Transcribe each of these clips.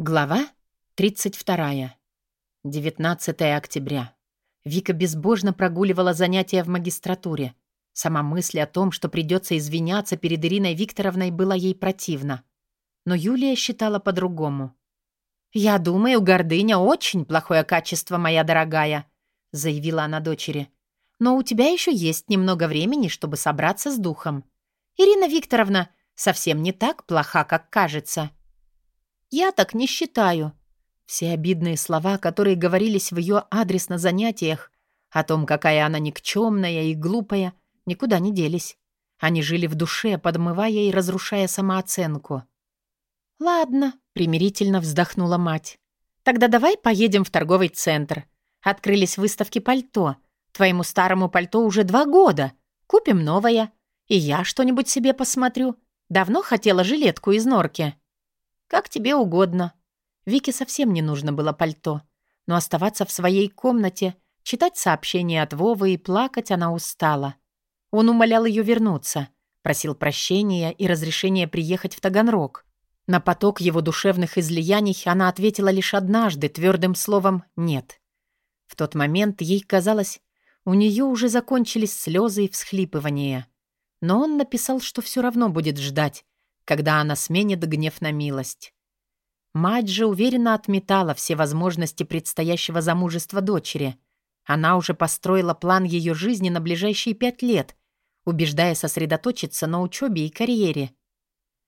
Глава 32. 19 октября. Вика безбожно прогуливала занятия в магистратуре. Сама мысль о том, что придется извиняться перед Ириной Викторовной, была ей противна. Но Юлия считала по-другому. «Я думаю, гордыня — очень плохое качество, моя дорогая», — заявила она дочери. «Но у тебя еще есть немного времени, чтобы собраться с духом. Ирина Викторовна совсем не так плоха, как кажется». «Я так не считаю». Все обидные слова, которые говорились в ее адрес на занятиях, о том, какая она никчемная и глупая, никуда не делись. Они жили в душе, подмывая и разрушая самооценку. «Ладно», — примирительно вздохнула мать. «Тогда давай поедем в торговый центр. Открылись выставки пальто. Твоему старому пальто уже два года. Купим новое. И я что-нибудь себе посмотрю. Давно хотела жилетку из норки». «Как тебе угодно». Вике совсем не нужно было пальто. Но оставаться в своей комнате, читать сообщения от Вовы и плакать она устала. Он умолял ее вернуться, просил прощения и разрешения приехать в Таганрог. На поток его душевных излияний она ответила лишь однажды твердым словом «нет». В тот момент ей казалось, у нее уже закончились слезы и всхлипывания. Но он написал, что все равно будет ждать, когда она сменит гнев на милость. Мать же уверенно отметала все возможности предстоящего замужества дочери. Она уже построила план ее жизни на ближайшие пять лет, убеждая сосредоточиться на учебе и карьере.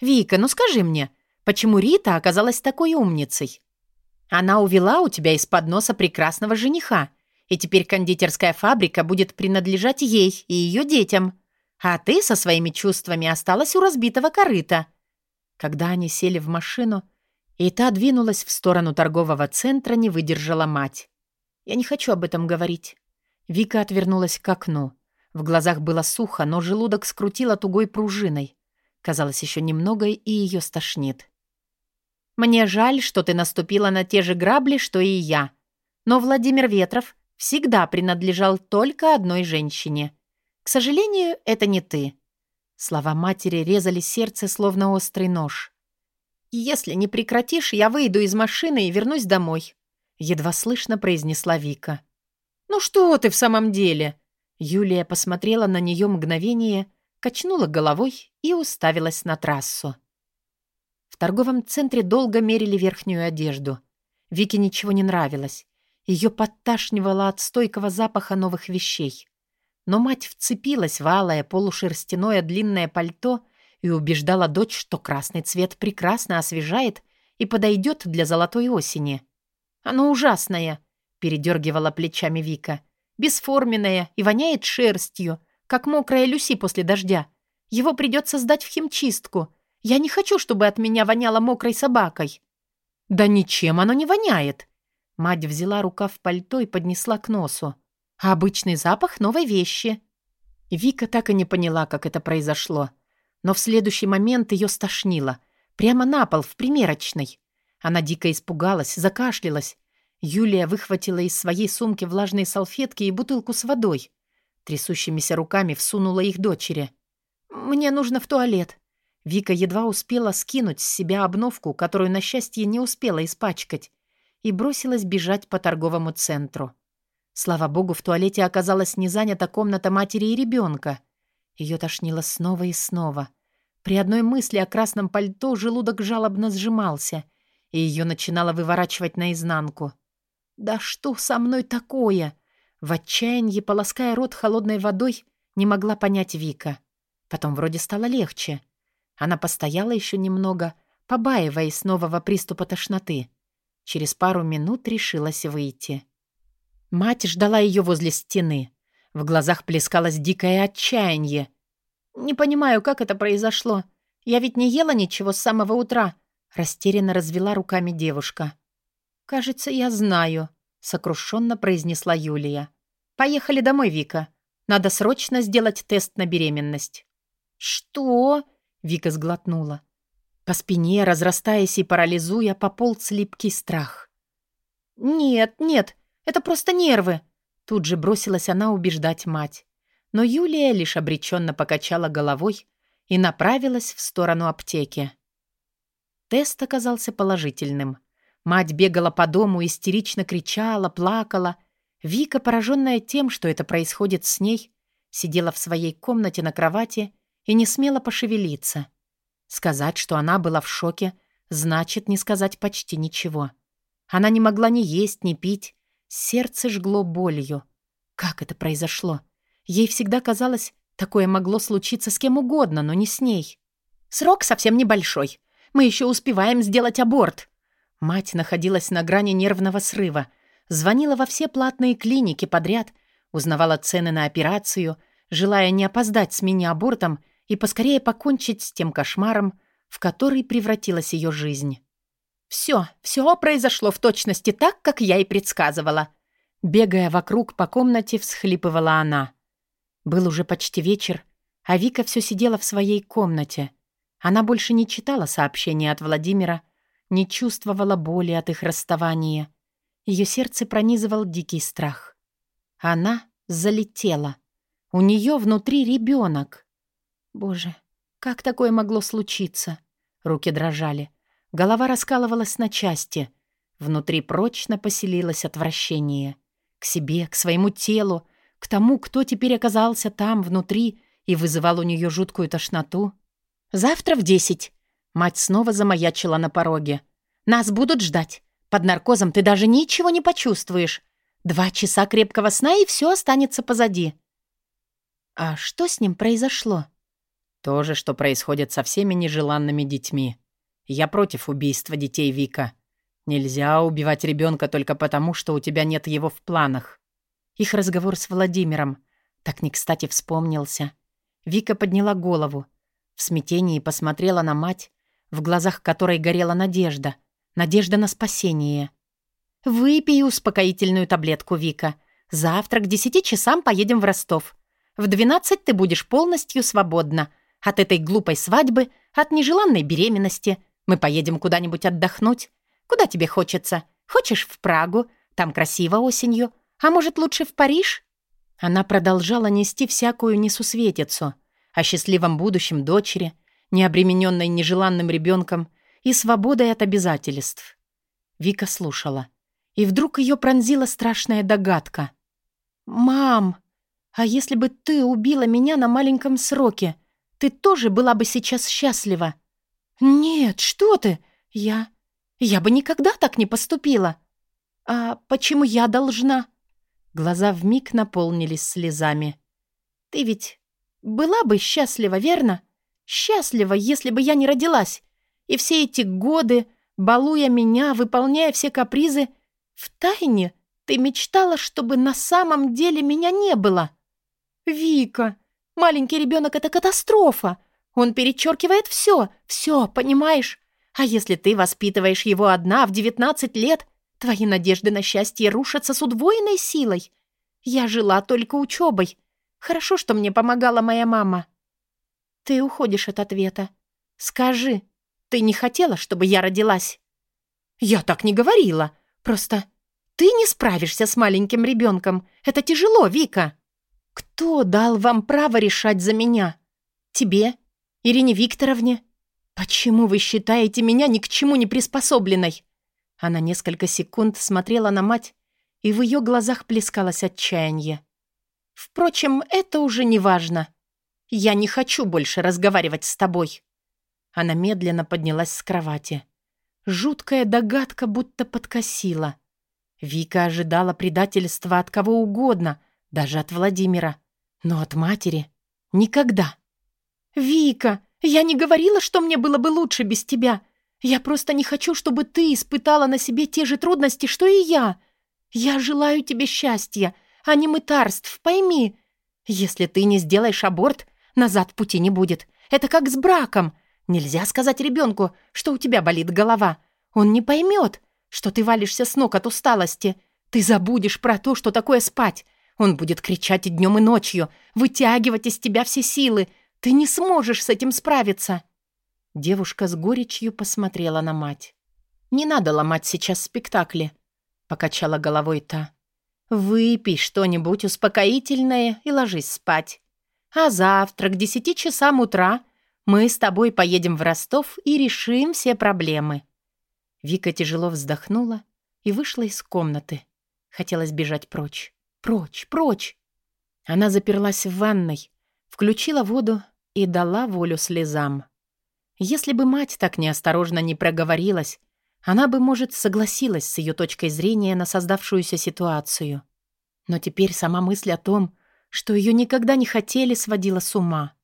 «Вика, ну скажи мне, почему Рита оказалась такой умницей? Она увела у тебя из-под носа прекрасного жениха, и теперь кондитерская фабрика будет принадлежать ей и ее детям. А ты со своими чувствами осталась у разбитого корыта. Когда они сели в машину, и та двинулась в сторону торгового центра, не выдержала мать. «Я не хочу об этом говорить». Вика отвернулась к окну. В глазах было сухо, но желудок скрутило тугой пружиной. Казалось, еще немного, и ее стошнит. «Мне жаль, что ты наступила на те же грабли, что и я. Но Владимир Ветров всегда принадлежал только одной женщине. К сожалению, это не ты». Слова матери резали сердце, словно острый нож. «Если не прекратишь, я выйду из машины и вернусь домой», — едва слышно произнесла Вика. «Ну что ты в самом деле?» Юлия посмотрела на нее мгновение, качнула головой и уставилась на трассу. В торговом центре долго мерили верхнюю одежду. Вике ничего не нравилось. Ее подташнивало от стойкого запаха новых вещей. Но мать вцепилась в алое полушерстяное длинное пальто и убеждала дочь, что красный цвет прекрасно освежает и подойдет для золотой осени. «Оно ужасное», — передергивала плечами Вика. «Бесформенное и воняет шерстью, как мокрая Люси после дождя. Его придется сдать в химчистку. Я не хочу, чтобы от меня воняло мокрой собакой». «Да ничем оно не воняет». Мать взяла рукав пальто и поднесла к носу а обычный запах новой вещи. Вика так и не поняла, как это произошло. Но в следующий момент ее стошнило. Прямо на пол, в примерочной. Она дико испугалась, закашлялась. Юлия выхватила из своей сумки влажные салфетки и бутылку с водой. Трясущимися руками всунула их дочери. «Мне нужно в туалет». Вика едва успела скинуть с себя обновку, которую, на счастье, не успела испачкать, и бросилась бежать по торговому центру. Слава богу, в туалете оказалась не занята комната матери и ребенка. Ее тошнило снова и снова. При одной мысли о красном пальто желудок жалобно сжимался, и ее начинало выворачивать наизнанку. «Да что со мной такое?» В отчаянии, полоская рот холодной водой, не могла понять Вика. Потом вроде стало легче. Она постояла еще немного, побаиваясь нового приступа тошноты. Через пару минут решилась выйти. Мать ждала ее возле стены. В глазах плескалось дикое отчаяние. «Не понимаю, как это произошло. Я ведь не ела ничего с самого утра», — растерянно развела руками девушка. «Кажется, я знаю», — сокрушенно произнесла Юлия. «Поехали домой, Вика. Надо срочно сделать тест на беременность». «Что?» — Вика сглотнула. По спине, разрастаясь и парализуя, пополз липкий страх. «Нет, нет, это просто нервы!» Тут же бросилась она убеждать мать. Но Юлия лишь обреченно покачала головой и направилась в сторону аптеки. Тест оказался положительным. Мать бегала по дому, истерично кричала, плакала. Вика, пораженная тем, что это происходит с ней, сидела в своей комнате на кровати и не смела пошевелиться. Сказать, что она была в шоке, значит не сказать почти ничего. Она не могла ни есть, ни пить. Сердце жгло болью. Как это произошло? Ей всегда казалось, такое могло случиться с кем угодно, но не с ней. «Срок совсем небольшой. Мы еще успеваем сделать аборт». Мать находилась на грани нервного срыва. Звонила во все платные клиники подряд, узнавала цены на операцию, желая не опоздать с мини-абортом и поскорее покончить с тем кошмаром, в который превратилась ее жизнь. «Все, все произошло в точности так, как я и предсказывала». Бегая вокруг по комнате, всхлипывала она. Был уже почти вечер, а Вика все сидела в своей комнате. Она больше не читала сообщения от Владимира, не чувствовала боли от их расставания. Ее сердце пронизывал дикий страх. Она залетела. У нее внутри ребенок. Боже, как такое могло случиться? Руки дрожали. Голова раскалывалась на части. Внутри прочно поселилось отвращение. К себе, к своему телу, к тому, кто теперь оказался там, внутри, и вызывал у нее жуткую тошноту. «Завтра в десять!» Мать снова замаячила на пороге. «Нас будут ждать. Под наркозом ты даже ничего не почувствуешь. Два часа крепкого сна, и все останется позади». «А что с ним произошло?» То же, что происходит со всеми нежеланными детьми. Я против убийства детей Вика. Нельзя убивать ребенка только потому, что у тебя нет его в планах. Их разговор с Владимиром так не кстати вспомнился. Вика подняла голову. В смятении посмотрела на мать, в глазах которой горела надежда. Надежда на спасение. «Выпей успокоительную таблетку, Вика. Завтра к десяти часам поедем в Ростов. В двенадцать ты будешь полностью свободна. От этой глупой свадьбы, от нежеланной беременности. Мы поедем куда-нибудь отдохнуть. Куда тебе хочется? Хочешь в Прагу? Там красиво осенью. А может, лучше в Париж?» Она продолжала нести всякую несусветицу о счастливом будущем дочери, не обремененной нежеланным ребенком и свободой от обязательств. Вика слушала. И вдруг ее пронзила страшная догадка. «Мам, а если бы ты убила меня на маленьком сроке, ты тоже была бы сейчас счастлива?» «Нет, что ты! Я... я бы никогда так не поступила!» «А почему я должна?» Глаза вмиг наполнились слезами. «Ты ведь была бы счастлива, верно? Счастлива, если бы я не родилась. И все эти годы, балуя меня, выполняя все капризы, в тайне ты мечтала, чтобы на самом деле меня не было. Вика, маленький ребенок — это катастрофа. Он перечеркивает все, все, понимаешь? А если ты воспитываешь его одна в 19 лет, твои надежды на счастье рушатся с удвоенной силой. Я жила только учебой. Хорошо, что мне помогала моя мама. Ты уходишь от ответа. Скажи, ты не хотела, чтобы я родилась? Я так не говорила. Просто ты не справишься с маленьким ребенком. Это тяжело, Вика. Кто дал вам право решать за меня? Тебе Ирине Викторовне? Почему вы считаете меня ни к чему не приспособленной?» Она несколько секунд смотрела на мать, и в ее глазах плескалось отчаяние. «Впрочем, это уже не важно. Я не хочу больше разговаривать с тобой». Она медленно поднялась с кровати. Жуткая догадка будто подкосила. Вика ожидала предательства от кого угодно, даже от Владимира. Но от матери — никогда. «Вика, я не говорила, что мне было бы лучше без тебя. Я просто не хочу, чтобы ты испытала на себе те же трудности, что и я. Я желаю тебе счастья, а не мытарств, пойми. Если ты не сделаешь аборт, назад пути не будет. Это как с браком. Нельзя сказать ребенку, что у тебя болит голова. Он не поймет, что ты валишься с ног от усталости. Ты забудешь про то, что такое спать. Он будет кричать и днем, и ночью, вытягивать из тебя все силы, ты не сможешь с этим справиться!» Девушка с горечью посмотрела на мать. «Не надо ломать сейчас спектакли», — покачала головой та. «Выпей что-нибудь успокоительное и ложись спать. А завтра к десяти часам утра мы с тобой поедем в Ростов и решим все проблемы». Вика тяжело вздохнула и вышла из комнаты. Хотелось бежать прочь. Прочь, прочь! Она заперлась в ванной, включила воду и дала волю слезам. Если бы мать так неосторожно не проговорилась, она бы, может, согласилась с ее точкой зрения на создавшуюся ситуацию. Но теперь сама мысль о том, что ее никогда не хотели, сводила с ума.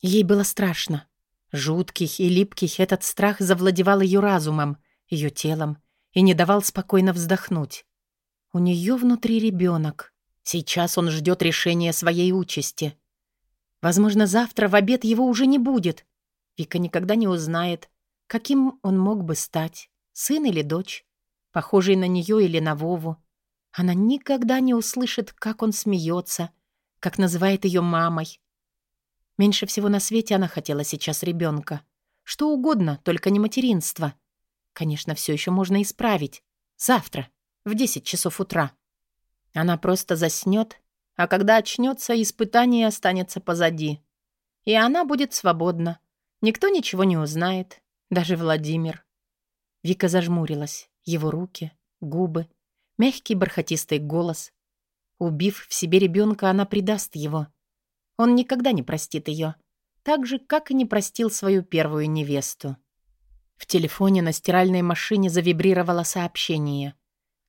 Ей было страшно. Жуткий и липкий этот страх завладевал ее разумом, ее телом и не давал спокойно вздохнуть. У нее внутри ребенок. Сейчас он ждет решения своей участи. Возможно, завтра в обед его уже не будет. Вика никогда не узнает, каким он мог бы стать сын или дочь, похожий на нее или на Вову. Она никогда не услышит, как он смеется, как называет ее мамой. Меньше всего на свете она хотела сейчас ребенка. Что угодно, только не материнство. Конечно, все еще можно исправить. Завтра, в 10 часов утра. Она просто заснет, а когда очнется, испытание останется позади. И она будет свободна. Никто ничего не узнает, даже Владимир. Вика зажмурилась. Его руки, губы, мягкий бархатистый голос. Убив в себе ребенка, она предаст его. Он никогда не простит ее, так же, как и не простил свою первую невесту. В телефоне на стиральной машине завибрировало сообщение.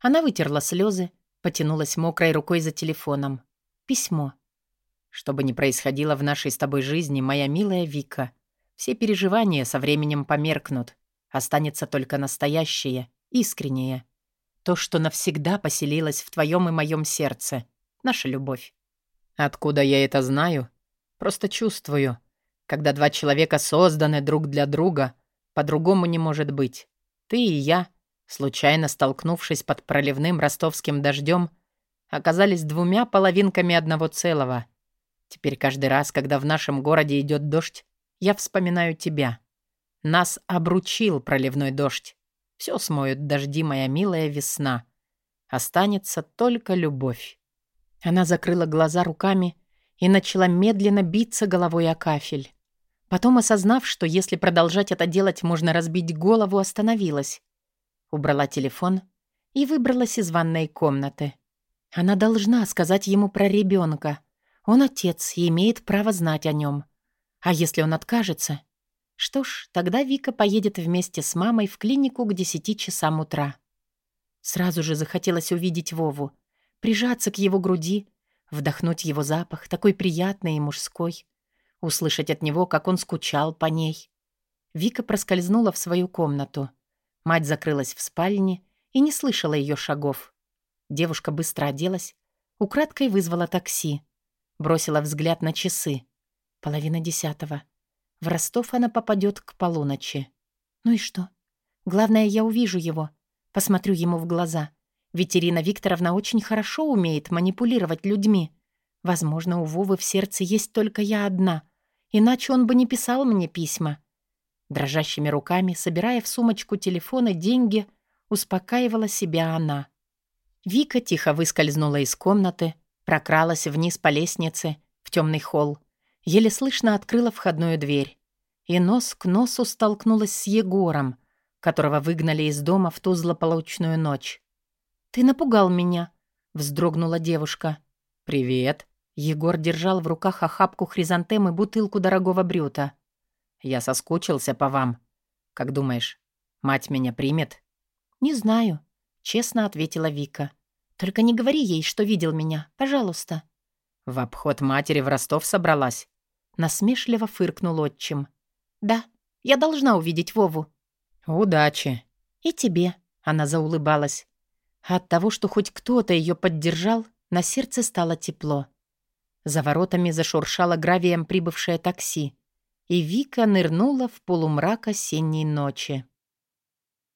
Она вытерла слезы, потянулась мокрой рукой за телефоном. Письмо. Что бы ни происходило в нашей с тобой жизни, моя милая Вика, все переживания со временем померкнут. Останется только настоящее, искреннее. То, что навсегда поселилось в твоем и моем сердце. Наша любовь. Откуда я это знаю? Просто чувствую. Когда два человека созданы друг для друга, по-другому не может быть. Ты и я, случайно столкнувшись под проливным ростовским дождем, оказались двумя половинками одного целого. Теперь каждый раз, когда в нашем городе идет дождь, я вспоминаю тебя. Нас обручил проливной дождь. Все смоют дожди, моя милая весна. Останется только любовь. Она закрыла глаза руками и начала медленно биться головой о кафель. Потом, осознав, что если продолжать это делать, можно разбить голову, остановилась. Убрала телефон и выбралась из ванной комнаты. Она должна сказать ему про ребенка. Он отец и имеет право знать о нем. А если он откажется, что ж, тогда Вика поедет вместе с мамой в клинику к десяти часам утра. Сразу же захотелось увидеть Вову, прижаться к его груди, вдохнуть его запах, такой приятный и мужской, услышать от него, как он скучал по ней. Вика проскользнула в свою комнату. Мать закрылась в спальне и не слышала ее шагов. Девушка быстро оделась, украдкой вызвала такси. Бросила взгляд на часы. Половина десятого. В Ростов она попадет к полуночи. Ну и что? Главное, я увижу его. Посмотрю ему в глаза. Ведь Ирина Викторовна очень хорошо умеет манипулировать людьми. Возможно, у Вовы в сердце есть только я одна. Иначе он бы не писал мне письма. Дрожащими руками, собирая в сумочку телефоны деньги, успокаивала себя она. Вика тихо выскользнула из комнаты, прокралась вниз по лестнице в темный холл еле слышно открыла входную дверь и нос к носу столкнулась с Егором, которого выгнали из дома в ту злополучную ночь. «Ты напугал меня», — вздрогнула девушка. «Привет». Егор держал в руках охапку хризантем и бутылку дорогого брюта. «Я соскучился по вам. Как думаешь, мать меня примет?» «Не знаю», — честно ответила Вика. «Только не говори ей, что видел меня, пожалуйста». «В обход матери в Ростов собралась?» Насмешливо фыркнул отчим. «Да, я должна увидеть Вову». «Удачи». «И тебе», — она заулыбалась. от того, что хоть кто-то ее поддержал, на сердце стало тепло. За воротами зашуршало гравием прибывшее такси, и Вика нырнула в полумрак осенней ночи.